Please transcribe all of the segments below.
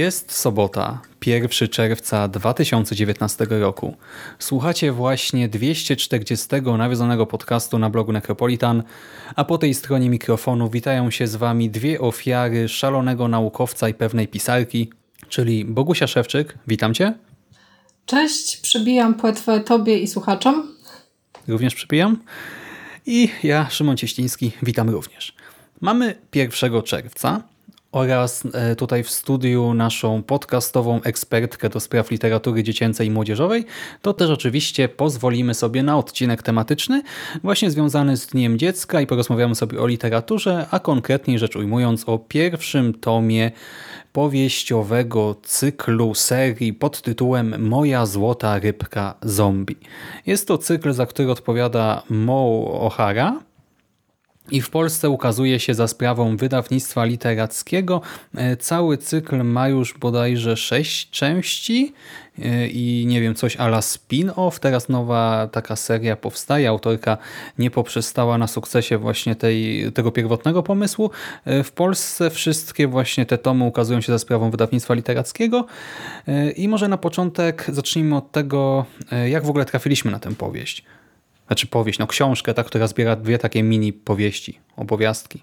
Jest sobota, 1 czerwca 2019 roku. Słuchacie właśnie 240 nawiązanego podcastu na blogu Necropolitan, a po tej stronie mikrofonu witają się z Wami dwie ofiary szalonego naukowca i pewnej pisarki, czyli Bogusia Szewczyk, witam Cię. Cześć, przybijam płetwę Tobie i słuchaczom. Również przybijam. I ja, Szymon Cieściński, witam również. Mamy 1 czerwca, oraz e, tutaj w studiu naszą podcastową ekspertkę do spraw literatury dziecięcej i młodzieżowej, to też oczywiście pozwolimy sobie na odcinek tematyczny, właśnie związany z Dniem Dziecka i porozmawiamy sobie o literaturze, a konkretniej rzecz ujmując o pierwszym tomie powieściowego cyklu serii pod tytułem Moja złota rybka zombie. Jest to cykl, za który odpowiada Mo O'Hara, i w Polsce ukazuje się za sprawą wydawnictwa literackiego. E, cały cykl ma już bodajże sześć części e, i nie wiem, coś ala spin-off. Teraz nowa taka seria powstaje. Autorka nie poprzestała na sukcesie właśnie tej, tego pierwotnego pomysłu. E, w Polsce wszystkie właśnie te tomy ukazują się za sprawą wydawnictwa literackiego i może na początek zacznijmy od tego, jak w ogóle trafiliśmy na tę powieść znaczy powieść, no książkę, ta, która zbiera dwie takie mini powieści, opowiastki.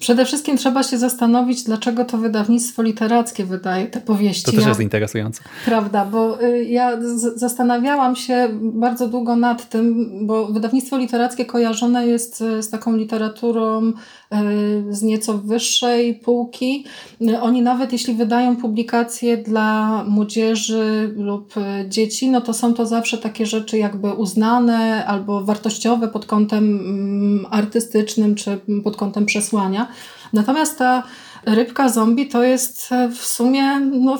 Przede wszystkim trzeba się zastanowić, dlaczego to wydawnictwo literackie wydaje te powieści. To też jest interesujące. Prawda, bo y, ja zastanawiałam się bardzo długo nad tym, bo wydawnictwo literackie kojarzone jest y, z taką literaturą z nieco wyższej półki. Oni nawet jeśli wydają publikacje dla młodzieży lub dzieci, no to są to zawsze takie rzeczy jakby uznane albo wartościowe pod kątem mm, artystycznym czy pod kątem przesłania. Natomiast ta rybka zombie to jest w sumie no,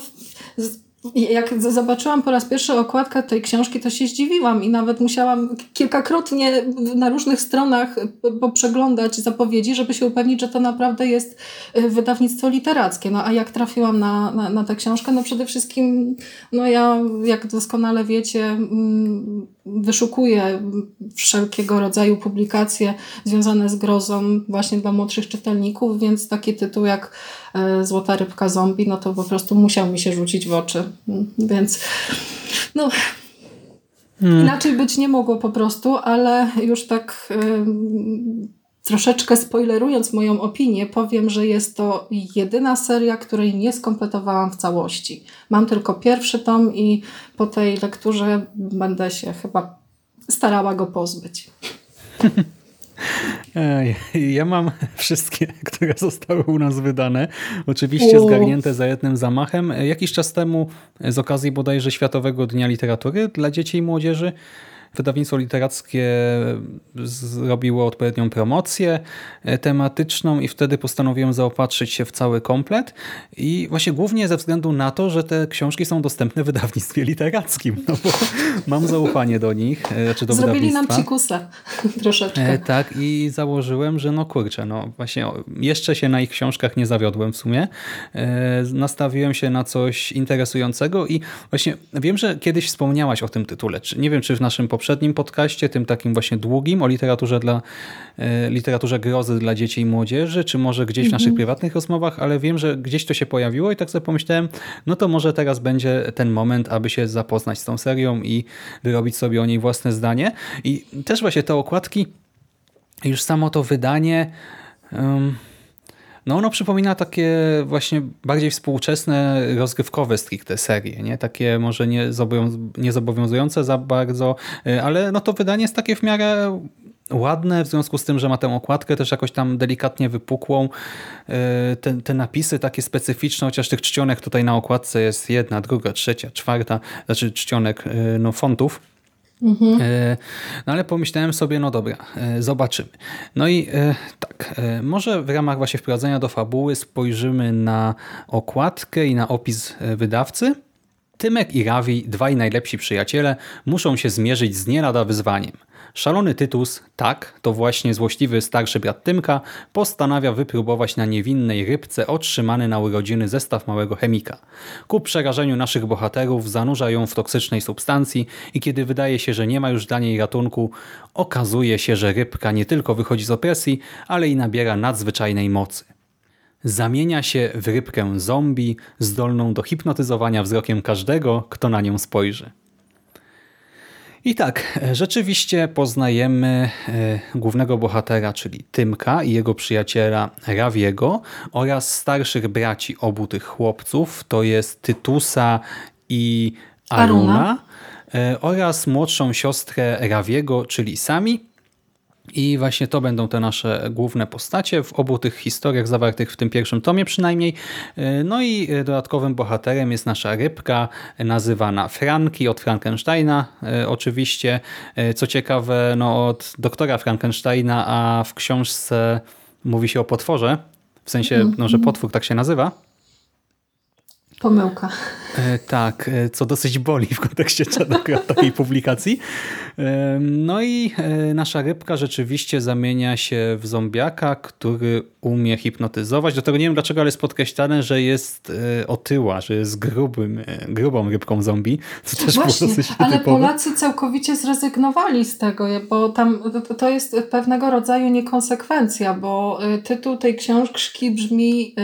jak zobaczyłam po raz pierwszy okładkę tej książki, to się zdziwiłam i nawet musiałam kilkakrotnie na różnych stronach poprzeglądać zapowiedzi, żeby się upewnić, że to naprawdę jest y, wydawnictwo literackie. No a jak trafiłam na, na, na tę książkę, no przede wszystkim, no ja, jak doskonale wiecie, mm, wyszukuję wszelkiego rodzaju publikacje związane z grozą właśnie dla młodszych czytelników, więc taki tytuł jak e, Złota rybka zombie, no to po prostu musiał mi się rzucić w oczy. Więc no hmm. inaczej być nie mogło po prostu, ale już tak troszeczkę spoilerując moją opinię, powiem, że jest to jedyna seria, której nie skompletowałam w całości. Mam tylko pierwszy tom i po tej lekturze będę się chyba starała go pozbyć. Ja mam wszystkie, które zostały u nas wydane. Oczywiście zgarnięte za jednym zamachem. Jakiś czas temu z okazji bodajże Światowego Dnia Literatury dla Dzieci i Młodzieży Wydawnictwo literackie zrobiło odpowiednią promocję e, tematyczną i wtedy postanowiłem zaopatrzyć się w cały komplet i właśnie głównie ze względu na to, że te książki są dostępne w wydawnictwie literackim, no bo mam zaufanie do nich, e, czy do Zrobili nam cikusa troszeczkę. E, tak i założyłem, że no kurczę, no właśnie jeszcze się na ich książkach nie zawiodłem w sumie. Nastawiłem się na coś interesującego i właśnie wiem, że kiedyś wspomniałaś o tym tytule, czy nie wiem, czy w naszym poprzednim podcaście, tym takim właśnie długim, o literaturze dla e, literaturze grozy dla dzieci i młodzieży, czy może gdzieś w naszych mhm. prywatnych rozmowach, ale wiem, że gdzieś to się pojawiło i tak sobie pomyślałem, no to może teraz będzie ten moment, aby się zapoznać z tą serią i wyrobić sobie o niej własne zdanie. I też właśnie te okładki, już samo to wydanie... Um, no ono przypomina takie właśnie bardziej współczesne, rozgrywkowe stricte serie, nie? Takie może nie, nie zobowiązujące za bardzo, y, ale no to wydanie jest takie w miarę ładne, w związku z tym, że ma tę okładkę też jakoś tam delikatnie wypukłą. Y, te, te napisy takie specyficzne, chociaż tych czcionek tutaj na okładce jest jedna, druga, trzecia, czwarta, znaczy czcionek y, no, fontów Mhm. E, no ale pomyślałem sobie, no dobra, e, zobaczymy. No i e, tak, może w ramach właśnie wprowadzenia do fabuły spojrzymy na okładkę i na opis wydawcy. Tymek i Ravi, dwaj najlepsi przyjaciele, muszą się zmierzyć z nie lada wyzwaniem. Szalony Tytus, tak, to właśnie złośliwy starszy brat Tymka, postanawia wypróbować na niewinnej rybce otrzymany na urodziny zestaw małego chemika. Ku przerażeniu naszych bohaterów zanurza ją w toksycznej substancji i kiedy wydaje się, że nie ma już dla niej ratunku, okazuje się, że rybka nie tylko wychodzi z opresji, ale i nabiera nadzwyczajnej mocy. Zamienia się w rybkę zombie, zdolną do hipnotyzowania wzrokiem każdego, kto na nią spojrzy. I tak, rzeczywiście poznajemy e, głównego bohatera, czyli Tymka i jego przyjaciela Rawiego oraz starszych braci obu tych chłopców, to jest Tytusa i Aruna, Aruna. E, oraz młodszą siostrę Rawiego, czyli Sami i właśnie to będą te nasze główne postacie w obu tych historiach zawartych w tym pierwszym tomie przynajmniej. No i dodatkowym bohaterem jest nasza rybka nazywana Franki od Frankensteina e, oczywiście. E, co ciekawe no od doktora Frankensteina, a w książce mówi się o potworze. W sensie, no, że mhm. potwór tak się nazywa. Pomyłka. E, tak, e, co dosyć boli w kontekście takiej publikacji. E, no i nasza rybka rzeczywiście zamienia się w zombiaka, który umie hipnotyzować. Do tego nie wiem dlaczego, ale jest podkreślane, że jest otyła, że jest grubym, grubą rybką zombie. Co też Właśnie, było dosyć ale typowe. Polacy całkowicie zrezygnowali z tego, bo tam to jest pewnego rodzaju niekonsekwencja, bo tytuł tej książki brzmi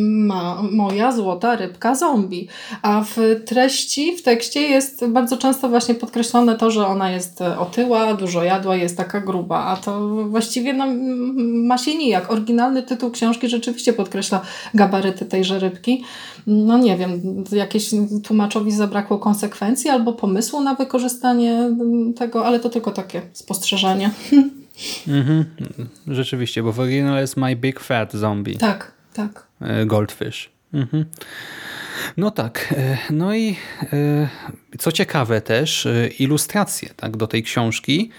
ma, Moja złota rybka zombie. A w treści, w tekście jest bardzo często właśnie podkreślone to, że ona jest otyła, dużo jadła, jest taka gruba, a to właściwie no, ma się nijak. Oryginalny tytuł książki rzeczywiście podkreśla gabaryty tejże rybki. No nie wiem, jakieś tłumaczowi zabrakło konsekwencji albo pomysłu na wykorzystanie tego, ale to tylko takie spostrzeżenie. Mhm. Rzeczywiście, bo w oryginale jest My Big Fat Zombie. Tak, tak. E, Goldfish. Mhm. No tak. E, no i e, co ciekawe też, e, ilustracje tak, do tej książki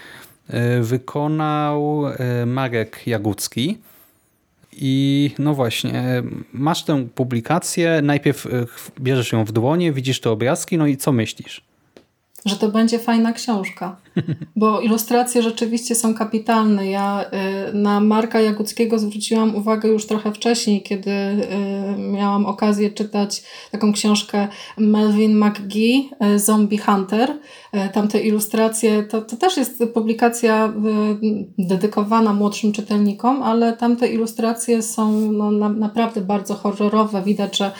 wykonał Marek Jagucki. I no właśnie, masz tę publikację, najpierw bierzesz ją w dłonie, widzisz te obrazki, no i co myślisz? że to będzie fajna książka, bo ilustracje rzeczywiście są kapitalne. Ja y, na Marka Jaguckiego zwróciłam uwagę już trochę wcześniej, kiedy y, miałam okazję czytać taką książkę Melvin McGee, y, Zombie Hunter. Tamte ilustracje, to, to też jest publikacja dedykowana młodszym czytelnikom, ale tamte ilustracje są no, na, naprawdę bardzo horrorowe. Widać, że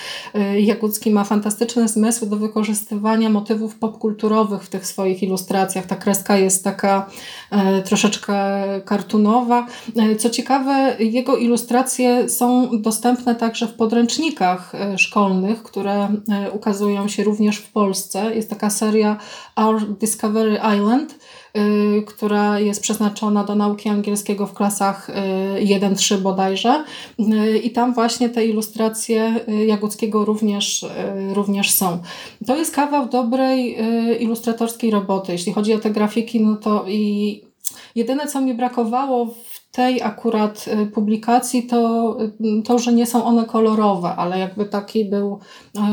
Jagucki ma fantastyczny zmysł do wykorzystywania motywów popkulturowych w tych swoich ilustracjach. Ta kreska jest taka e, troszeczkę kartunowa. E, co ciekawe, jego ilustracje są dostępne także w podręcznikach e, szkolnych, które ukazują się również w Polsce. Jest taka seria Our Discovery Island która jest przeznaczona do nauki angielskiego w klasach 1-3 y, bodajże. Y, I tam właśnie te ilustracje Jaguckiego również, również są. To jest kawał dobrej ilustratorskiej roboty. Jeśli chodzi o te grafiki, no to i jedyne co mi brakowało w tej akurat y, publikacji to, y, to, że nie są one kolorowe, ale jakby taki był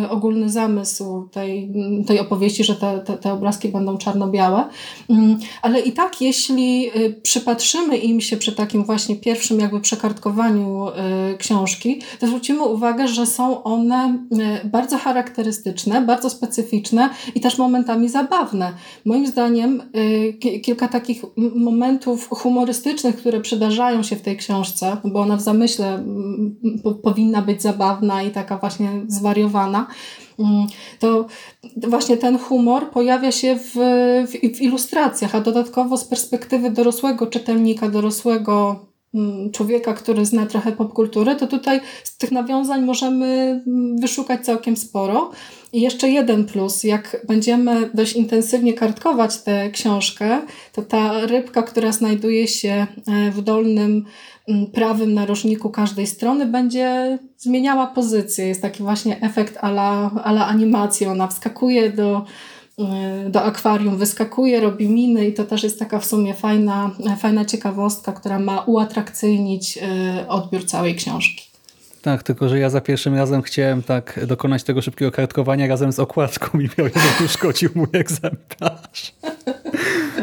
y, ogólny zamysł tej, tej opowieści, że te, te, te obrazki będą czarno-białe. Mm, ale i tak, jeśli przypatrzymy im się przy takim właśnie pierwszym jakby przekartkowaniu książki, to zwrócimy uwagę, że są one bardzo charakterystyczne, bardzo specyficzne i też momentami zabawne. Moim zdaniem kilka takich momentów humorystycznych, które przydają wydarzają się w tej książce, bo ona w zamyśle mm, powinna być zabawna i taka właśnie zwariowana, mm, to właśnie ten humor pojawia się w, w, w ilustracjach, a dodatkowo z perspektywy dorosłego czytelnika, dorosłego człowieka, który zna trochę popkultury, to tutaj z tych nawiązań możemy mm, wyszukać całkiem sporo. I jeszcze jeden plus, jak będziemy dość intensywnie kartkować tę książkę, to ta rybka, która znajduje się e, w dolnym mm, prawym narożniku każdej strony, będzie zmieniała pozycję. Jest taki właśnie efekt ala, ala animacji. Ona wskakuje do, do akwarium, wyskakuje, robi miny i to też jest taka w sumie fajna, fajna ciekawostka, która ma uatrakcyjnić e, odbiór całej książki. Tak, tylko że ja za pierwszym razem chciałem tak dokonać tego szybkiego kartkowania razem z okładką i miał jeden szkodził mój egzemplarz.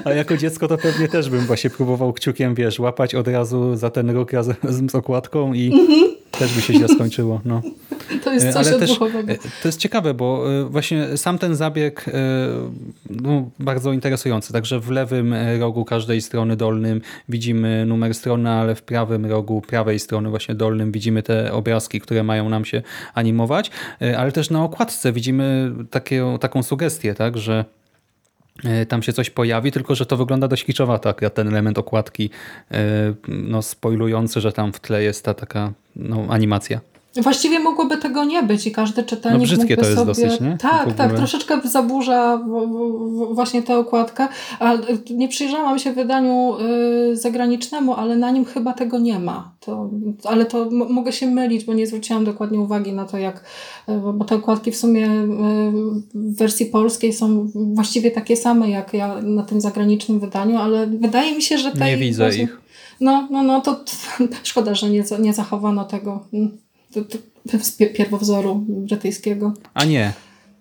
A jako dziecko to pewnie też bym właśnie próbował kciukiem, wiesz, łapać od razu za ten rok razem z okładką i też by się źle skończyło. No. To jest coś Ale też e, to jest ciekawe, bo e, właśnie sam ten zabieg e, no, bardzo interesujący. Także w lewym e, rogu każdej strony dolnym widzimy numer strony, ale w prawym rogu prawej strony właśnie dolnym widzimy te obrazki, które mają nam się animować. E, Ale też na okładce widzimy takie, taką sugestię, tak, że e, tam się coś pojawi, tylko że to wygląda dość kiczowato, akurat ten element okładki, e, no spoilujący, że tam w tle jest ta taka no, animacja. Właściwie mogłoby tego nie być i każdy czytelnik No brzydkie mógłby to jest sobie... dosyć, nie? Tak, tak, troszeczkę zaburza właśnie tę okładkę. A y, nie przyjrzałam się wydaniu y, zagranicznemu, ale na nim chyba tego nie ma. To, ale to mogę się mylić, bo nie zwróciłam dokładnie uwagi na to, jak... y, Bo te okładki w sumie w wersji polskiej są właściwie takie same, jak ja na tym zagranicznym wydaniu, ale wydaje mi się, że... Nie widzę właśnie- ich. no, no, no, to szkoda, że nie, nie zachowano tego mm, z pie- pierwowzoru brytyjskiego. A nie,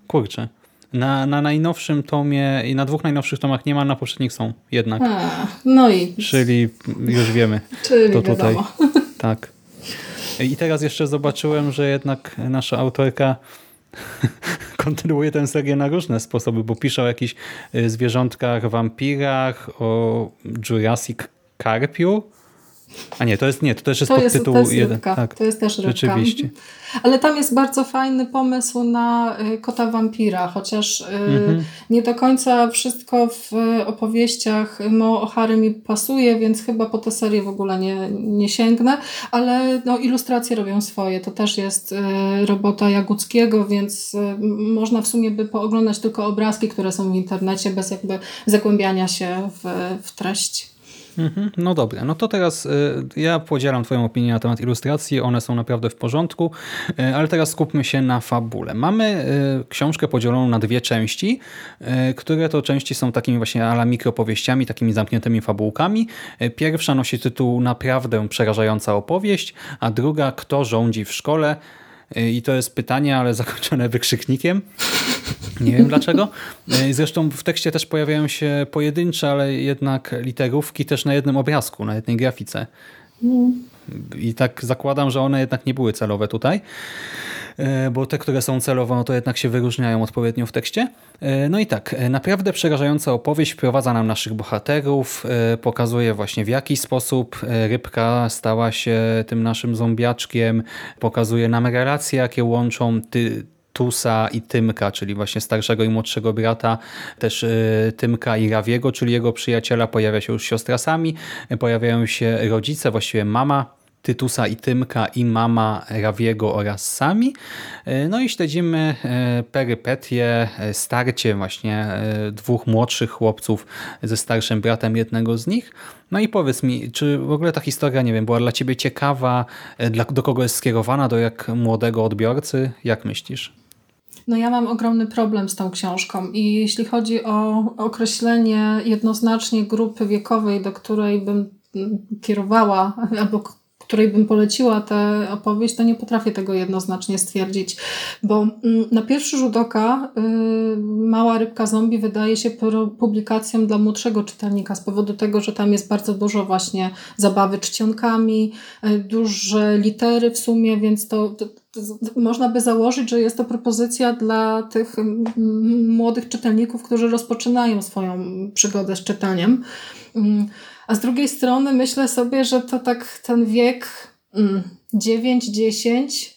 kurczę. Na, na najnowszym tomie i na dwóch najnowszych tomach nie ma, na poprzednich są jednak. A, no i Czyli już wiemy. czyli to tutaj. Tak. I teraz jeszcze zobaczyłem, że jednak nasza autorka kontynuuje tę serię na różne sposoby, bo pisze o jakichś y, zwierzątkach, wampirach, o Jurassic Carpiu. A nie, to jest nie, to też jest To jest, podtytuł to jest jeden. rybka. Tak, To jest też rybka. rzeczywiście. Ale tam jest bardzo fajny pomysł na y, kota wampira, chociaż y, Mhm. nie do końca wszystko w y, opowieściach no, o Harry mi pasuje, więc chyba po tę serię w ogóle nie, nie sięgnę, ale no, ilustracje robią swoje. To też jest robota Jaguckiego, więc można w sumie by pooglądać tylko obrazki, które są w internecie, bez jakby zagłębiania się w, w treść. Mhm, No dobra, no to teraz y, ja podzielam twoją opinię na temat ilustracji, one są naprawdę w porządku, y, ale teraz skupmy się na fabule. Mamy y, książkę podzieloną na dwie części, które to części są takimi właśnie ala mikropowieściami, takimi zamkniętymi fabułkami. Pierwsza nosi tytuł Naprawdę przerażająca opowieść, a druga Kto rządzi w szkole? I to jest pytanie, ale zakończone wykrzyknikiem. Nie wiem dlaczego. E, Zresztą w tekście też pojawiają się pojedyncze, ale jednak literówki też na jednym obrazku, na jednej grafice. I tak zakładam, że one jednak nie były celowe tutaj, e, bo te, które są celowe, no to jednak się wyróżniają odpowiednio w tekście. E, No i tak, naprawdę przerażająca opowieść wprowadza nam naszych bohaterów, pokazuje właśnie w jaki sposób rybka stała się tym naszym zombiaczkiem, pokazuje nam relacje, jakie łączą ty, Tusa i Tymka, czyli właśnie starszego i młodszego brata, też y, Tymka i Rawiego, czyli jego przyjaciela, pojawia się już siostra Sami, y, pojawiają się rodzice, właściwie mama Tytusa i Tymka i mama Rawiego oraz Sami. Y, No i śledzimy perypetie, starcie właśnie dwóch młodszych chłopców ze starszym bratem jednego z nich. No i powiedz mi, czy w ogóle ta historia, nie wiem, była dla ciebie ciekawa, dla, do kogo jest skierowana, do jak młodego odbiorcy? Jak myślisz? No ja mam ogromny problem z tą książką i jeśli chodzi o określenie jednoznacznie grupy wiekowej, do której bym kierowała albo której bym poleciła tę opowieść, to nie potrafię tego jednoznacznie stwierdzić, bo mm, na pierwszy rzut oka y, Mała rybka zombie wydaje się publikacją dla młodszego czytelnika z powodu tego, że tam jest bardzo dużo właśnie zabawy czcionkami, y, duże litery w sumie, więc to, można by założyć, że jest to propozycja dla tych mm, młodych czytelników, którzy rozpoczynają swoją przygodę z czytaniem. Mm, A z drugiej strony myślę sobie, że to tak ten wiek mm, 9-10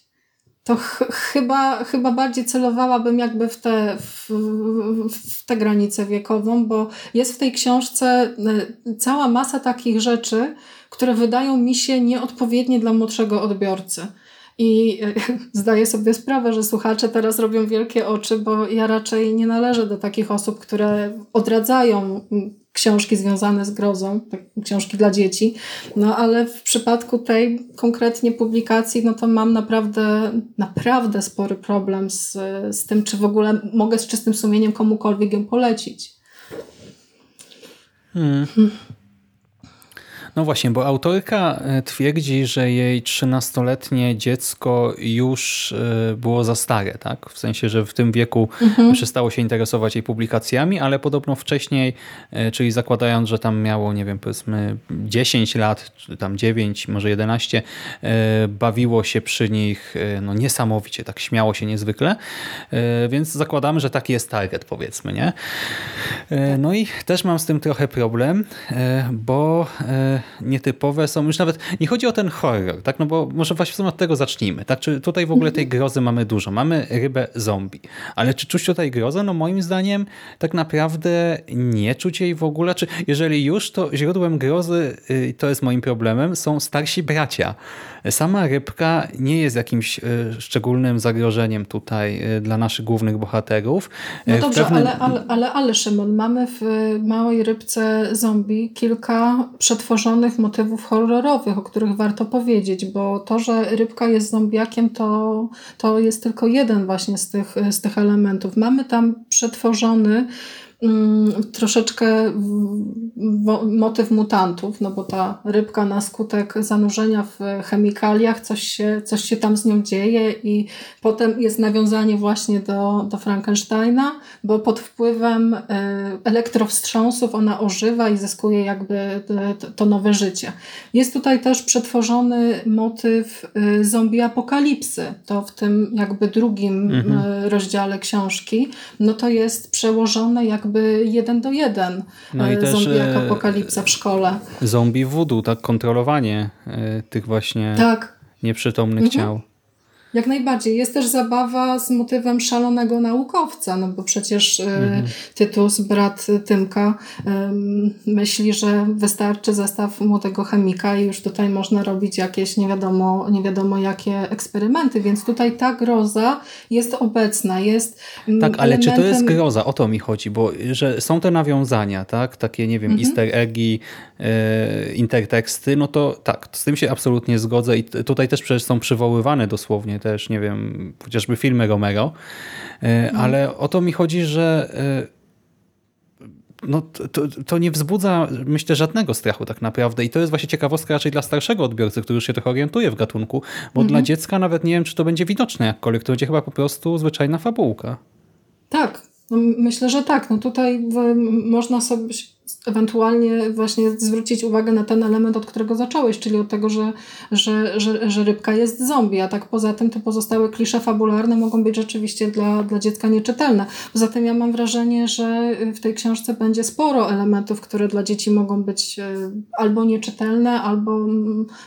to ch chyba, chyba bardziej celowałabym jakby w tę w, w te granicę wiekową, bo jest w tej książce y, cała masa takich rzeczy, które wydają mi się nieodpowiednie dla młodszego odbiorcy. I zdaję sobie sprawę, że słuchacze teraz robią wielkie oczy, bo ja raczej nie należę do takich osób, które odradzają książki związane z grozą, tak, książki dla dzieci. No ale w przypadku tej konkretnie publikacji, no to mam naprawdę, naprawdę spory problem z, z tym, czy w ogóle mogę z czystym sumieniem komukolwiek ją polecić. Hmm. No właśnie, bo autorka e, twierdzi, że jej 13-letnie dziecko już e, było za stare, tak? W sensie, że w tym wieku mhm. przestało się interesować jej publikacjami, ale podobno wcześniej, e, czyli zakładając, że tam miało, nie wiem, powiedzmy 10 lat, czy tam 9, może 11, bawiło się przy nich no niesamowicie, tak śmiało się niezwykle, więc zakładamy, że taki jest target, powiedzmy, nie? No i też mam z tym trochę problem, bo nietypowe są, już nawet nie chodzi o ten horror, tak, no bo może właśnie od tego zacznijmy, tak, czy tutaj w ogóle tej grozy mamy dużo, mamy rybę zombie, ale czy czuć tutaj grozę? No moim zdaniem tak naprawdę nie czuć jej w ogóle, czy jeżeli już, to źródłem grozy, y, to jest moim problemem, są starsi bracia, Sama rybka nie jest jakimś e, szczególnym zagrożeniem tutaj e, dla naszych głównych bohaterów. No dobrze, pewnym... ale, ale, ale, ale Szymon, mamy w Małej Rybce Zombie kilka przetworzonych motywów horrorowych, o których warto powiedzieć, bo to, że rybka jest zombiakiem, to, to jest tylko jeden właśnie z tych, z tych elementów. Mamy tam przetworzony troszeczkę motyw mutantów, no bo ta rybka na skutek zanurzenia w chemikaliach, coś się, coś się tam z nią dzieje i potem jest nawiązanie właśnie do, do Frankensteina, bo pod wpływem e, elektrowstrząsów ona ożywa i zyskuje jakby to nowe życie. Jest tutaj też przetworzony motyw e, zombie apokalipsy. To w tym jakby drugim mhm. E, rozdziale książki, no to jest przełożone jak jakby jeden do jeden no i e, zombie też, jak apokalipsa w szkole. Zombie voodoo, tak? Kontrolowanie e, tych właśnie tak. nieprzytomnych mhm. ciał. Jak najbardziej. Jest też zabawa z motywem szalonego naukowca, no bo przecież e, mhm. Tytus, brat Tymka, myśli, że wystarczy zestaw młodego chemika i już tutaj można robić jakieś nie wiadomo, nie wiadomo jakie eksperymenty, więc tutaj ta groza jest obecna, jest mm, Tak, ale elementem... czy to jest groza? O to mi chodzi, bo że są te nawiązania, tak? Takie, nie wiem, mhm. easter eggi, e, interteksty, no to tak, z tym się absolutnie zgodzę i tutaj też przecież są przywoływane dosłownie też, nie wiem, chociażby filmy Romero, e, no. ale o to mi chodzi, że e, no, to, to nie wzbudza, myślę, żadnego strachu tak naprawdę. I to jest właśnie ciekawostka raczej dla starszego odbiorcy, który już się trochę orientuje w gatunku, bo mhm. dla dziecka nawet nie wiem, czy to będzie widoczne jakkolwiek. To będzie chyba po prostu zwyczajna fabułka. Tak, no, myślę, że tak. No tutaj można sobie ewentualnie właśnie zwrócić uwagę na ten element, od którego zacząłeś, czyli od tego, że, że, że, że rybka jest zombie, a tak poza tym te pozostałe klisze fabularne mogą być rzeczywiście dla, dla dziecka nieczytelne. Poza tym ja mam wrażenie, że w tej książce będzie sporo elementów, które dla dzieci mogą być e, albo nieczytelne, albo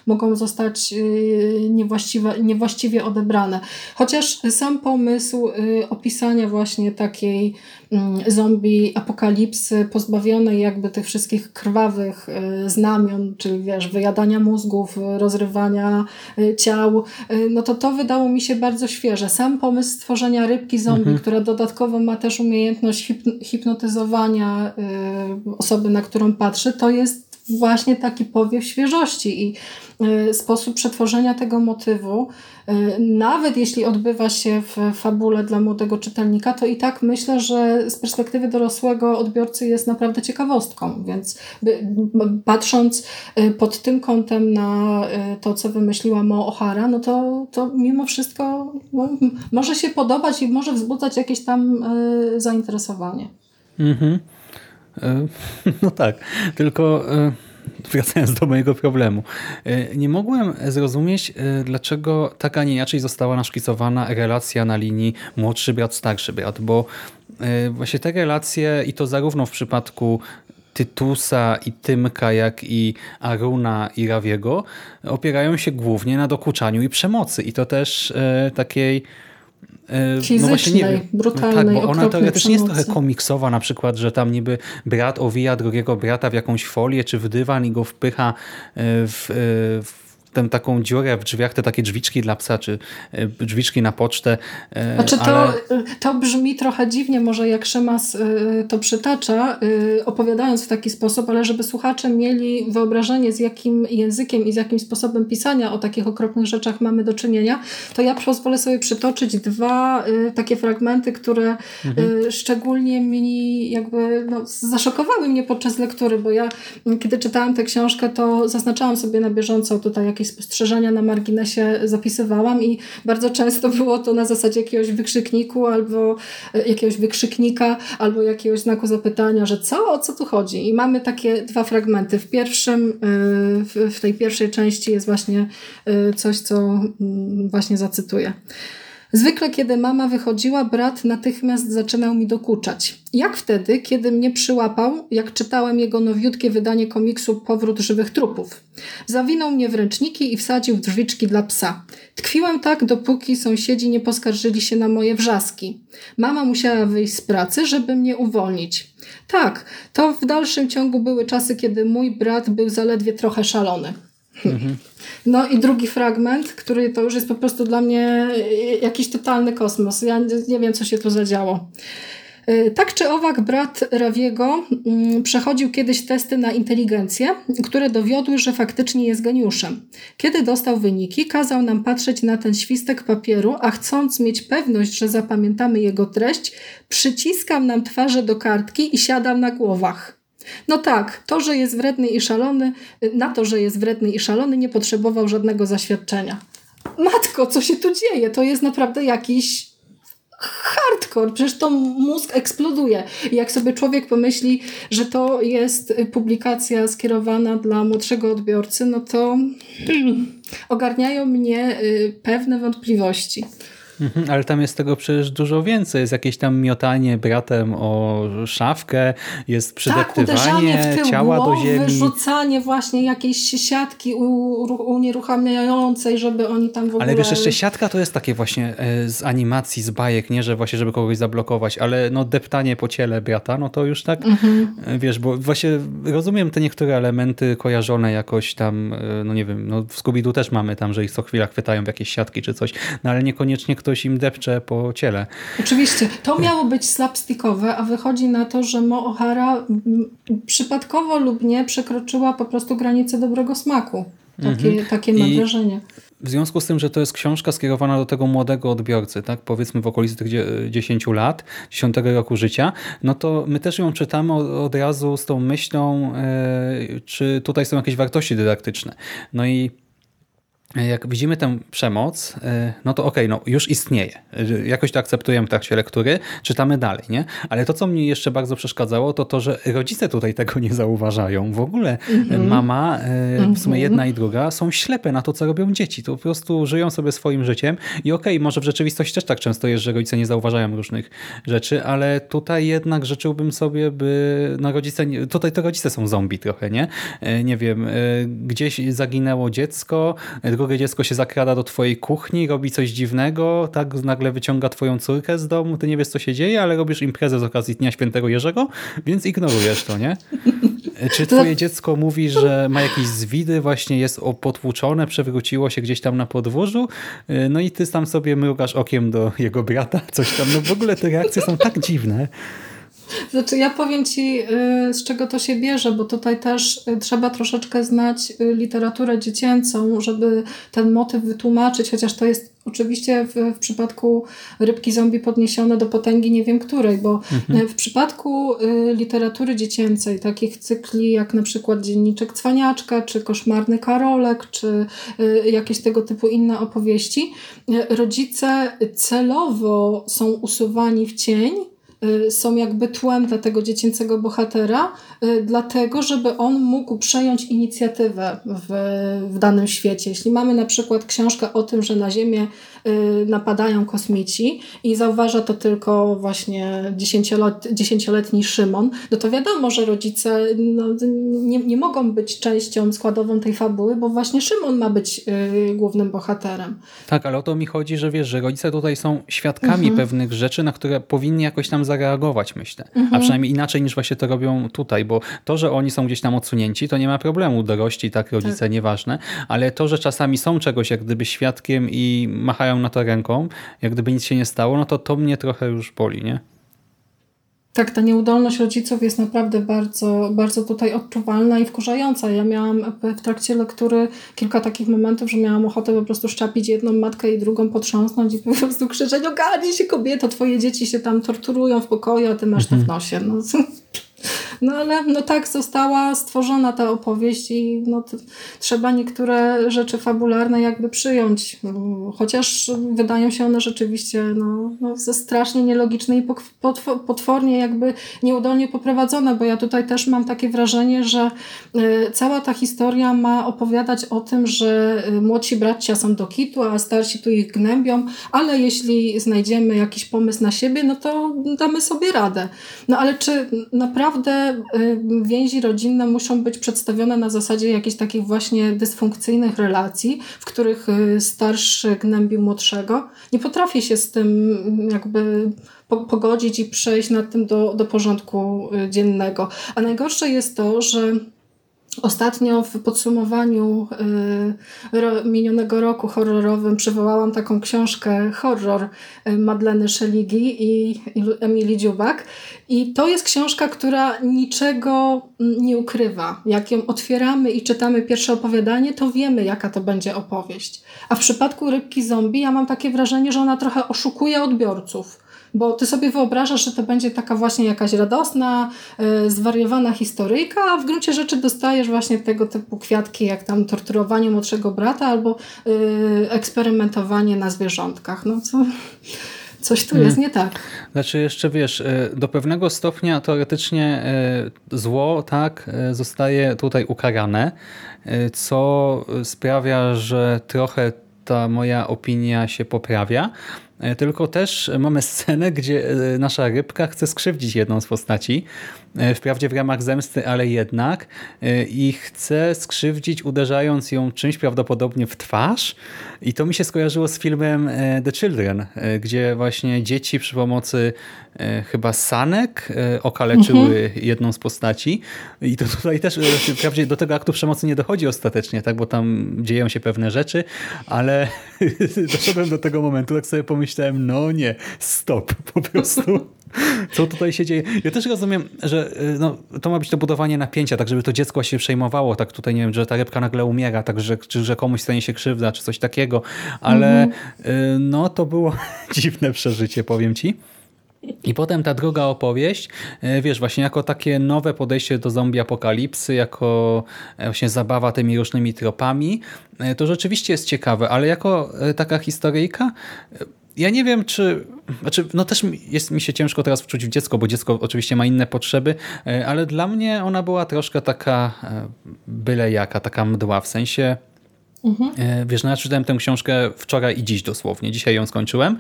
mogą zostać e, niewłaściwe, niewłaściwie odebrane. Chociaż sam pomysł e, opisania właśnie takiej mm, zombie apokalipsy pozbawionej jakby tych wszystkich krwawych y, znamion, czyli wiesz, wyjadania mózgów, rozrywania y, ciał, y, no to to wydało mi się bardzo świeże. Sam pomysł stworzenia rybki zombie, mhm. która dodatkowo ma też umiejętność hipnotyzowania osoby, na którą patrzy, to jest właśnie taki powiew świeżości i sposób przetworzenia tego motywu nawet jeśli odbywa się w fabule dla młodego czytelnika, to i tak myślę, że z perspektywy dorosłego odbiorcy jest naprawdę ciekawostką, więc patrząc e, pod tym kątem na e, to, co wymyśliła Mo O'Hara, no to, to mimo wszystko no, może się podobać i może wzbudzać jakieś tam zainteresowanie. Mhm. No tak, tylko wracając do mojego problemu. E, nie mogłem zrozumieć, e, dlaczego tak, a nie inaczej została naszkicowana relacja na linii młodszy brat, starszy brat, bo e, właśnie te relacje i to zarówno w przypadku Tytusa i Tymka, jak i Aruna i Rawiego opierają się głównie na dokuczaniu i przemocy. I to też takiej Fizycznej, no właśnie nie wiem. brutalnej, Tak, bo ona teoretycznie jest trochę komiksowa, na przykład, że tam niby brat owija drugiego brata w jakąś folię czy w dywan i go wpycha w, w tę taką dziurę w drzwiach, te takie drzwiczki dla psa, czy e, drzwiczki na pocztę. E, znaczy to, ale... to brzmi trochę dziwnie, może jak Szymas e, to przytacza, opowiadając w taki sposób, ale żeby słuchacze mieli wyobrażenie, z jakim językiem i z jakim sposobem pisania o takich okropnych rzeczach mamy do czynienia, to ja pozwolę sobie przytoczyć dwa takie fragmenty, które mhm. szczególnie mi jakby no, zaszokowały mnie podczas lektury, bo ja kiedy czytałam tę książkę, to zaznaczałam sobie na bieżąco tutaj jak jakieś spostrzeżenia na marginesie zapisywałam i bardzo często było to na zasadzie jakiegoś wykrzykniku albo e, jakiegoś wykrzyknika albo jakiegoś znaku zapytania, że co, o co tu chodzi? I mamy takie dwa fragmenty. W pierwszym, e, w tej pierwszej części jest właśnie e, coś, co mm, właśnie zacytuję. Zwykle, kiedy mama wychodziła, brat natychmiast zaczynał mi dokuczać. Jak wtedy, kiedy mnie przyłapał, jak czytałem jego nowiutkie wydanie komiksu Powrót żywych trupów. Zawinął mnie w ręczniki i wsadził w drzwiczki dla psa. Tkwiłem tak, dopóki sąsiedzi nie poskarżyli się na moje wrzaski. Mama musiała wyjść z pracy, żeby mnie uwolnić. Tak, to w dalszym ciągu były czasy, kiedy mój brat był zaledwie trochę szalony. No i drugi fragment, który to już jest po prostu dla mnie jakiś totalny kosmos. Ja nie wiem, co się tu zadziało. Y, tak czy owak, brat Rawiego mm, przechodził kiedyś testy na inteligencję, które dowiodły, że faktycznie jest geniuszem. Kiedy dostał wyniki, kazał nam patrzeć na ten świstek papieru, a chcąc mieć pewność, że zapamiętamy jego treść, przyciskam nam twarze do kartki i siadam na głowach. No tak, to, że jest wredny i szalony, na to, że jest wredny i szalony, nie potrzebował żadnego zaświadczenia. Matko, co się tu dzieje? To jest naprawdę jakiś hardcore, przecież to mózg eksploduje. Jak sobie człowiek pomyśli, że to jest publikacja skierowana dla młodszego odbiorcy, no to ogarniają mnie y, pewne wątpliwości. Mhm, ale tam jest tego przecież dużo więcej. Jest jakieś tam miotanie bratem o szafkę, jest przydeptywanie tak, ciała głowy, do ziemi. rzucanie właśnie jakiejś siatki unieruchamiającej, żeby oni tam w ogóle... Ale wiesz, jeszcze siatka to jest takie właśnie e, z animacji, z bajek, nie, że właśnie żeby kogoś zablokować, ale no deptanie po ciele brata, no to już tak, mhm. E, wiesz, bo właśnie rozumiem te niektóre elementy kojarzone jakoś tam, e, no nie wiem, no w Scooby-Doo też mamy tam, że ich co chwila chwytają w jakieś siatki czy coś, no ale niekoniecznie ktoś ktoś im depcze po ciele. Oczywiście. To miało być slapstickowe, a wychodzi na to, że Mo O'Hara przypadkowo lub nie przekroczyła po prostu granicę dobrego smaku. Takie, mhm. takie mam I wrażenie. W związku z tym, że to jest książka skierowana do tego młodego odbiorcy, tak powiedzmy w okolicy tych 10 lat, 10 roku życia, no to my też ją czytamy od, razu z tą myślą, yy, czy tutaj są jakieś wartości dydaktyczne. No i jak widzimy tę przemoc, y, no to okej, okay, no już istnieje. Jakoś to akceptujemy w trakcie lektury, czytamy dalej, nie? Ale to, co mnie jeszcze bardzo przeszkadzało, to to, że rodzice tutaj tego nie zauważają. W ogóle mm -hmm. mama, w sumie mhm. jedna i druga, są ślepe na to, co robią dzieci. To po prostu żyją sobie swoim życiem i okej, okay, może w rzeczywistości też tak często jest, że rodzice nie zauważają różnych rzeczy, ale tutaj jednak życzyłbym sobie, by na rodzice, tutaj to rodzice są zombie trochę, nie? Y, nie wiem, gdzieś zaginęło dziecko, drugie dziecko się zakrada do twojej kuchni, robi coś dziwnego, tak nagle wyciąga twoją córkę z domu, ty nie wiesz co się dzieje, ale robisz imprezę z okazji Dnia Świętego Jerzego, więc ignorujesz to, nie? Czy twoje dziecko mówi, że ma jakieś zwidy, właśnie jest potłuczone, przewróciło się gdzieś tam na podwórzu, no i ty tam sobie mrugasz okiem do jego brata, coś tam, no w ogóle te reakcje są tak dziwne. Znaczy, ja powiem Ci, y, z czego to się bierze, bo tutaj też y, trzeba troszeczkę znać y, literaturę dziecięcą, żeby ten motyw wytłumaczyć, chociaż to jest oczywiście w, w przypadku rybki zombie podniesione do potęgi nie wiem której, bo mhm. w przypadku literatury dziecięcej, takich cykli jak na przykład Dzienniczek Cwaniaczka, czy Koszmarny Karolek, czy jakieś tego typu inne opowieści, rodzice celowo są usuwani w cień, są jakby tłem dla tego dziecięcego bohatera, y, dlatego, żeby on mógł przejąć inicjatywę w, w danym świecie. Jeśli mamy na przykład książkę o tym, że na Ziemię y, napadają kosmici i zauważa to tylko właśnie dziesięcioletni Szymon, no to wiadomo, że rodzice no, nie, nie mogą być częścią składową tej fabuły, bo właśnie Szymon ma być y, głównym bohaterem. Tak, ale o to mi chodzi, że wiesz, że rodzice tutaj są świadkami mhm. pewnych rzeczy, na które powinni jakoś tam zareagować, myślę. Mhm. A przynajmniej inaczej niż właśnie to robią tutaj, bo to, że oni są gdzieś tam odsunięci, to nie ma problemu. Dorośli, tak, rodzice, tak. nieważne. Ale to, że czasami są czegoś jak gdyby świadkiem i machają na to ręką, jak gdyby nic się nie stało, no to to mnie trochę już boli, nie? Tak, ta nieudolność rodziców jest naprawdę bardzo, bardzo tutaj odczuwalna i wkurzająca. Ja miałam w trakcie lektury kilka takich momentów, że miałam ochotę po prostu szczapić jedną matkę i drugą potrząsnąć i po prostu krzyczeć ogarnij się kobieto, twoje dzieci się tam torturują w pokoju, a ty masz to w mhm. nosie. No, no ale no tak została stworzona ta opowieść i no, trzeba niektóre rzeczy fabularne jakby przyjąć. Chociaż wydają się one rzeczywiście no, no, strasznie nielogiczne i potwornie jakby nieudolnie poprowadzone, bo ja tutaj też mam takie wrażenie, że y, cała ta historia ma opowiadać o tym, że y, młodsi bracia są do kitu, a starsi tu ich gnębią, ale jeśli znajdziemy jakiś pomysł na siebie, no to damy sobie radę. No ale czy naprawdę Y, więzi rodzinne muszą być przedstawione na zasadzie jakichś takich właśnie dysfunkcyjnych relacji, w których y, starszy gnębi młodszego. Nie potrafię się z tym jakby pogodzić i przejść nad tym do, do porządku y, dziennego. A najgorsze jest to, że Ostatnio w podsumowaniu y, minionego roku horrorowym przywołałam taką książkę horror y, Madleny Szeligi i, Emilii Dziubak. I to jest książka, która niczego nie ukrywa. Jak ją otwieramy i czytamy pierwsze opowiadanie, to wiemy, jaka to będzie opowieść. A w przypadku Rybki Zombie ja mam takie wrażenie, że ona trochę oszukuje odbiorców bo ty sobie wyobrażasz, że to będzie taka właśnie jakaś radosna, yy, zwariowana historyjka, a w gruncie rzeczy dostajesz właśnie tego typu kwiatki, jak tam torturowanie młodszego brata albo yy, eksperymentowanie na zwierzątkach. No co... Coś tu jest hmm. nie tak. Znaczy jeszcze wiesz, y, do pewnego stopnia teoretycznie zło tak zostaje tutaj ukarane, co sprawia, że trochę ta moja opinia się poprawia, E, tylko też mamy scenę, gdzie e, nasza rybka chce skrzywdzić jedną z postaci, e, wprawdzie w ramach zemsty, ale jednak i chce skrzywdzić uderzając ją czymś prawdopodobnie w twarz i to mi się skojarzyło z filmem The Children, gdzie właśnie dzieci przy pomocy chyba sanek okaleczyły mhm. jedną z postaci i to tutaj też wprawdzie do tego aktu przemocy nie dochodzi ostatecznie, tak, bo tam dzieją się pewne rzeczy, ale doszedłem do tego momentu, tak sobie pomyślałem, myślałem, no nie, stop, po prostu. Co tutaj się dzieje? Ja też rozumiem, że y, no, to ma być to budowanie napięcia, tak żeby to dziecko się przejmowało, tak tutaj nie wiem, że ta rybka nagle umiera, tak że, czy, że komuś stanie się krzywda, czy coś takiego, ale mhm. no to było dziwne przeżycie, powiem ci. I potem ta druga opowieść, y, wiesz, właśnie jako takie nowe podejście do zombie apokalipsy, jako e, właśnie zabawa tymi różnymi tropami, y, to rzeczywiście jest ciekawe, ale jako taka historyjka ja nie wiem, czy... Znaczy, no też jest mi się ciężko teraz wczuć w dziecko, bo dziecko oczywiście ma inne potrzeby, e, ale dla mnie ona była troszkę taka e, byle jaka, taka mdła, w sensie... Mhm. E, wiesz, no ja czytałem tę książkę wczoraj i dziś dosłownie. Dzisiaj ją skończyłem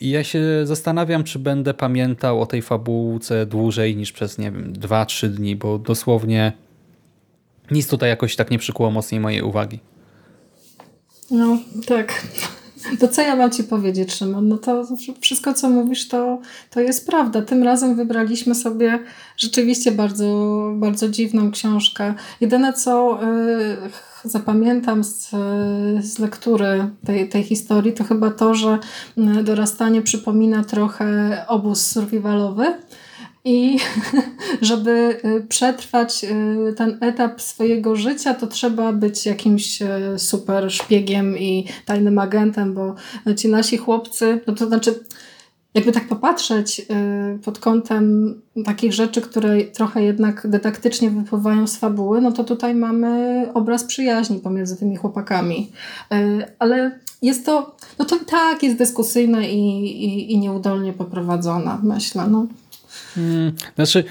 i ja się zastanawiam, czy będę pamiętał o tej fabułce dłużej niż przez, nie wiem, dwa, trzy dni, bo dosłownie nic tutaj jakoś tak nie przykuło mocniej mojej uwagi. No, tak. To co ja mam Ci powiedzieć, Szymon? No to wszystko, co mówisz, to, to jest prawda. Tym razem wybraliśmy sobie rzeczywiście bardzo, bardzo dziwną książkę. Jedyne, co y, zapamiętam z, z lektury tej, tej historii, to chyba to, że y, dorastanie przypomina trochę obóz survivalowy i żeby y, przetrwać y, ten etap swojego życia, to trzeba być jakimś y, super szpiegiem i tajnym agentem, bo ci nasi chłopcy, no to znaczy jakby tak popatrzeć pod kątem takich rzeczy, które trochę jednak dydaktycznie wypływają z fabuły, no to tutaj mamy obraz przyjaźni pomiędzy tymi chłopakami. Ale jest to, no to tak jest dyskusyjne i, i, i nieudolnie poprowadzona, myślę. No. Hmm, znaczy,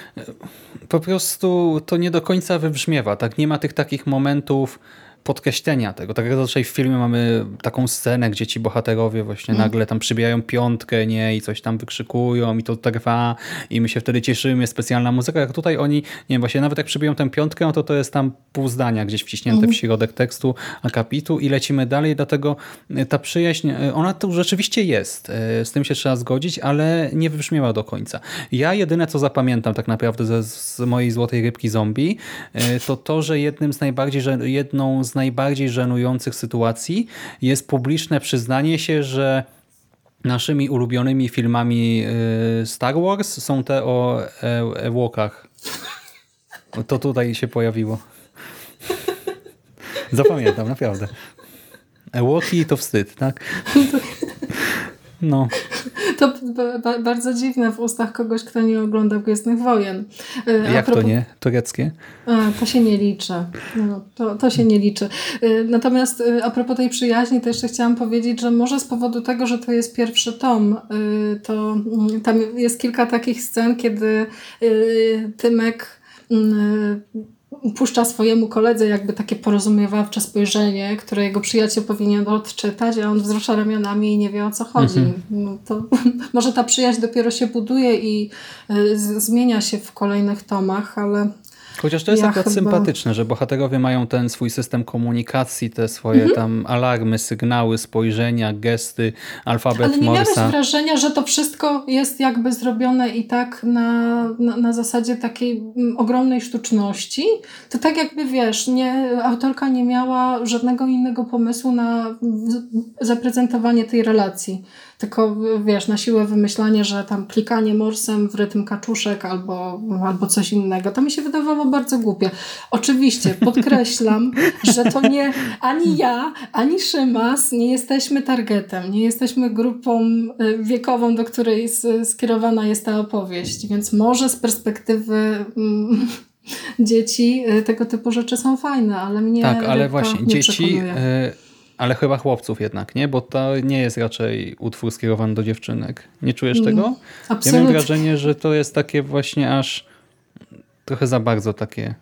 po prostu to nie do końca wybrzmiewa. Tak? Nie ma tych takich momentów podkreślenia tego. Tak jak zazwyczaj w filmie mamy taką scenę, gdzie ci bohaterowie właśnie Mm. nagle tam przybijają piątkę, nie, i coś tam wykrzykują i to trwa i my się wtedy cieszymy, jest specjalna muzyka. Jak tutaj oni, nie wiem, właśnie nawet jak przybiją tę piątkę, no to to jest tam pół zdania gdzieś wciśnięte Mhm. w środek tekstu akapitu i lecimy dalej, dlatego y, ta przyjaźń, y, ona tu rzeczywiście jest. y, Z tym się trzeba zgodzić, ale nie wybrzmiewa do końca. Ja jedyne, co zapamiętam tak naprawdę ze, z mojej złotej rybki zombie, to to, że jednym z najbardziej, żen- jedną z najbardziej żenujących sytuacji jest publiczne przyznanie się, że naszymi ulubionymi filmami y, Star Wars są te o e- Ewokach. To tutaj się pojawiło. Zapamiętam, naprawdę. Ewoki to wstyd, tak? No, To bardzo dziwne w ustach kogoś, kto nie oglądał Gwiezdnych Wojen. E, a jak to propos- nie? Tureckie? A, to się nie liczy. No, to, to się nie liczy. Y, Natomiast y, a propos tej przyjaźni, to jeszcze chciałam powiedzieć, że może z powodu tego, że to jest pierwszy tom, to mm, tam jest kilka takich scen, kiedy Tymek mm, puszcza swojemu koledze jakby takie porozumiewawcze spojrzenie, które jego przyjaciel powinien odczytać, a on wzrusza ramionami i nie wie o co chodzi. No to, może ta przyjaźń dopiero się buduje i y, zmienia się w kolejnych tomach, ale Chociaż to jest Ja akurat chyba- sympatyczne, że bohaterowie mają ten swój system komunikacji, te swoje Mhm. tam alarmy, sygnały, spojrzenia, gesty, alfabet Ale nie miałeś Morsa. wrażenia, że to wszystko jest jakby zrobione i tak na, na, na zasadzie takiej mm, ogromnej sztuczności? To tak jakby wiesz, nie, autorka nie miała żadnego innego pomysłu na zaprezentowanie tej relacji. Tylko wiesz, na siłę wymyślanie, że tam klikanie morsem w rytm kaczuszek albo, albo coś innego. To mi się wydawało bardzo głupie. Oczywiście, podkreślam, że to nie ani ja, ani Szymas nie jesteśmy targetem, nie jesteśmy grupą y, wiekową, do której skierowana jest ta opowieść, więc może z perspektywy mm, dzieci y, tego typu rzeczy są fajne, ale mnie Tak, ale właśnie nie dzieci, przekonuje. Ale chyba chłopców jednak, nie? Bo to nie jest raczej utwór skierowany do dziewczynek. Nie czujesz Mm, tego? Ja miałem Absolutnie. wrażenie, że to jest takie właśnie aż trochę za bardzo takie.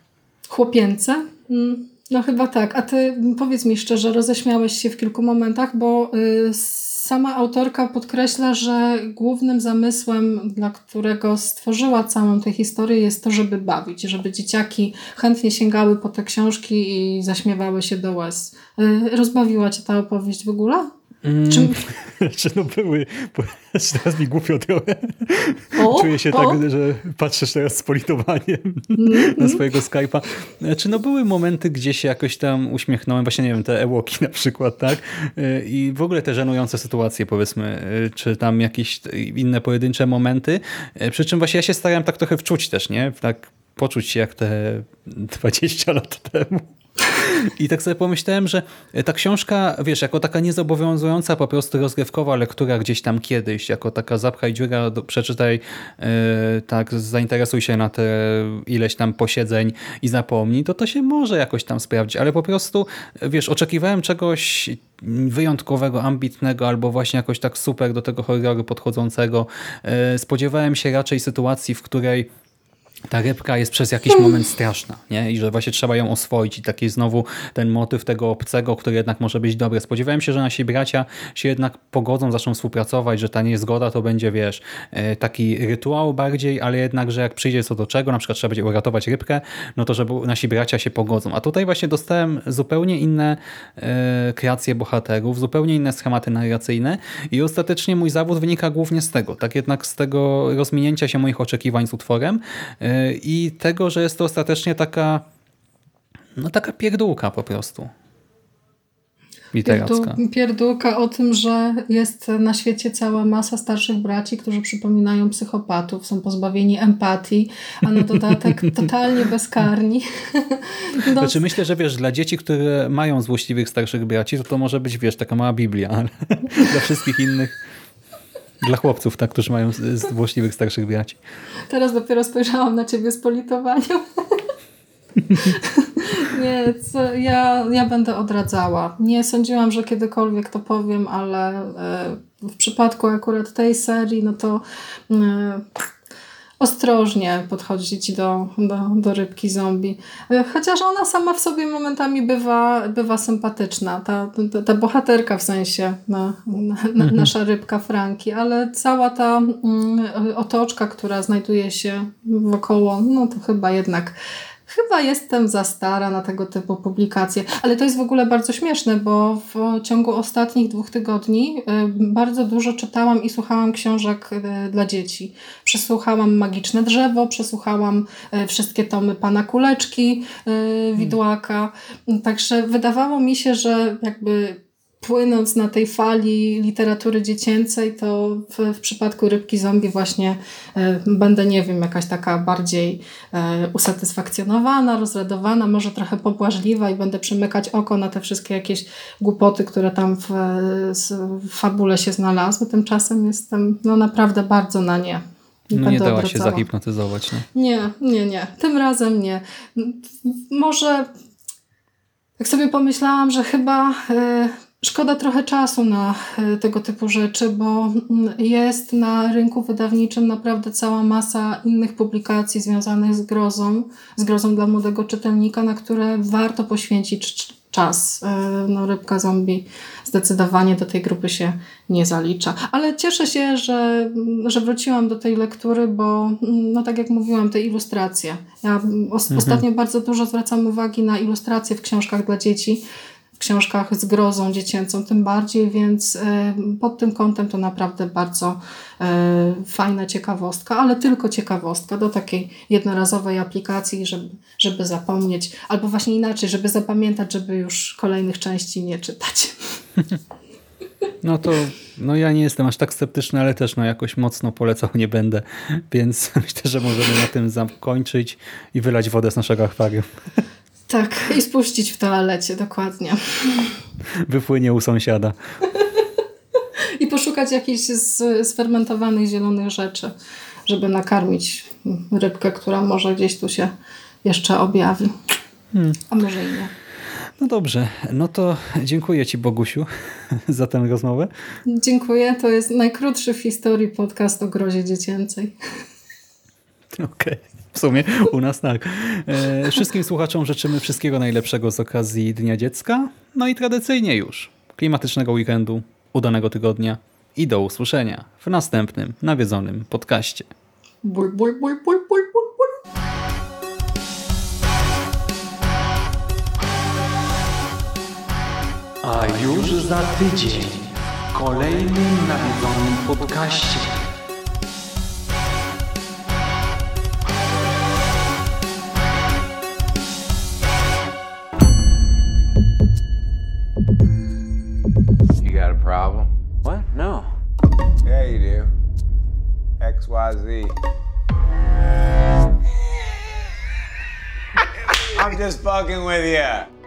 Chłopięce? Mm, No chyba tak. A ty powiedz mi szczerze, roześmiałeś się w kilku momentach, bo y, sama autorka podkreśla, że głównym zamysłem, dla którego stworzyła całą tę historię jest to, żeby bawić, żeby dzieciaki chętnie sięgały po te książki i zaśmiewały się do łez. Y, Rozbawiła cię ta opowieść w ogóle? Mm, Czym... Znaczy, no były, bo teraz mi głupio trochę. O, Czuję się o. tak, że patrzysz teraz z politowaniem na swojego Skype'a. Czy no były momenty, gdzie się jakoś tam uśmiechnąłem, właśnie nie wiem, te ełoki na przykład, tak? I w ogóle te żenujące sytuacje, powiedzmy, czy tam jakieś inne pojedyncze momenty. Przy czym właśnie ja się starałem tak trochę wczuć też, nie? Tak poczuć się jak te 20 lat temu. I tak sobie pomyślałem, że ta książka, wiesz, jako taka niezobowiązująca, po prostu rozgrywkowa lektura gdzieś tam kiedyś, jako taka zapchaj dziura, przeczytaj, yy, tak, zainteresuj się na te ileś tam posiedzeń i zapomnij, to to się może jakoś tam sprawdzić, ale po prostu, wiesz, oczekiwałem czegoś wyjątkowego, ambitnego, albo właśnie jakoś tak super do tego horroru podchodzącego. Yy, spodziewałem się raczej sytuacji, w której ta rybka jest przez jakiś moment straszna, nie? I że właśnie trzeba ją oswoić. I taki znowu ten motyw tego obcego, który jednak może być dobry. Spodziewałem się, że nasi bracia się jednak pogodzą, zaczną współpracować, że ta niezgoda to będzie, wiesz, e, taki rytuał bardziej, ale jednak, że jak przyjdzie co do czego, na przykład trzeba będzie uratować rybkę, no to żeby nasi bracia się pogodzą. A tutaj właśnie dostałem zupełnie inne e, kreacje bohaterów, zupełnie inne schematy narracyjne i ostatecznie mój zawód wynika głównie z tego, tak jednak z tego rozminięcia się moich oczekiwań z utworem e, i tego, że jest to ostatecznie taka no taka pierdółka po prostu literacka. Pierdół- Pierdółka o tym, że jest na świecie cała masa starszych braci, którzy przypominają psychopatów, są pozbawieni empatii, a na dodatek totalnie bezkarni. No, Znaczy myślę, że wiesz, dla dzieci, które mają złośliwych starszych braci, to to może być, wiesz, taka mała Biblia, ale dla wszystkich innych, dla chłopców, tak, którzy mają złośliwych starszych braci. Teraz dopiero spojrzałam na ciebie z politowaniem. Nie, co, ja, ja będę odradzała. Nie sądziłam, że kiedykolwiek to powiem, ale e, w przypadku akurat tej serii, no to e, ostrożnie podchodzić do, do, do rybki zombie. E, chociaż ona sama w sobie momentami bywa, bywa sympatyczna. Ta, ta, ta bohaterka w sensie, na, na, na, nasza rybka Franki, ale cała ta mm, otoczka, która znajduje się wokoło, no to chyba jednak Chyba jestem za stara na tego typu publikacje, ale to jest w ogóle bardzo śmieszne, bo w ciągu ostatnich dwóch tygodni y, bardzo dużo czytałam i słuchałam książek y, dla dzieci. Przesłuchałam Magiczne Drzewo, przesłuchałam y, wszystkie tomy Pana Kuleczki, Widłaka. Także wydawało mi się, że jakby płynąc na tej fali literatury dziecięcej, to w, w przypadku rybki zombie właśnie e, będę, nie wiem, jakaś taka bardziej e, usatysfakcjonowana, rozradowana, może trochę pobłażliwa i będę przymykać oko na te wszystkie jakieś głupoty, które tam w, w fabule się znalazły. Tymczasem jestem no naprawdę bardzo na nie. No nie dała się zahipnotyzować. No. Nie, nie, nie. Tym razem nie. Może tak sobie pomyślałam, że chyba... E, Szkoda trochę czasu na e, tego typu rzeczy, bo mm, jest na rynku wydawniczym naprawdę cała masa innych publikacji związanych z grozą, z grozą dla młodego czytelnika, na które warto poświęcić czas. E, no, rybka zombie zdecydowanie do tej grupy się nie zalicza. Ale cieszę się, że, że wróciłam do tej lektury, bo mm, no tak jak mówiłam, te ilustracje. Ja os mhm. ostatnio bardzo dużo zwracam uwagi na ilustracje w książkach dla dzieci książkach z grozą dziecięcą, tym bardziej, więc e, pod tym kątem to naprawdę bardzo e, fajna ciekawostka, ale tylko ciekawostka do takiej jednorazowej aplikacji, żeby, żeby zapomnieć, albo właśnie inaczej, żeby zapamiętać, żeby już kolejnych części nie czytać. No to no ja nie jestem aż tak sceptyczny, ale też no jakoś mocno polecał nie będę, więc myślę, że możemy na tym zakończyć i wylać wodę z naszego akwarium. Tak, i spuścić w toalecie, dokładnie. Wypłynie u sąsiada. I poszukać jakichś sfermentowanych zielonych rzeczy, żeby nakarmić rybkę, która może gdzieś tu się jeszcze objawi. Hmm. A może i nie. No dobrze, no to dziękuję Ci Bogusiu za tę rozmowę. Dziękuję, to jest najkrótszy w historii podcast o grozie dziecięcej. Okej. Okay. W sumie u nas tak. E, wszystkim słuchaczom życzymy wszystkiego najlepszego z okazji Dnia Dziecka. No i tradycyjnie już klimatycznego weekendu, udanego tygodnia i do usłyszenia w następnym nawiedzonym podcaście. Ból, ból, ból, ból, ból. A już za tydzień w kolejnym nawiedzonym podcaście. Just fucking with you.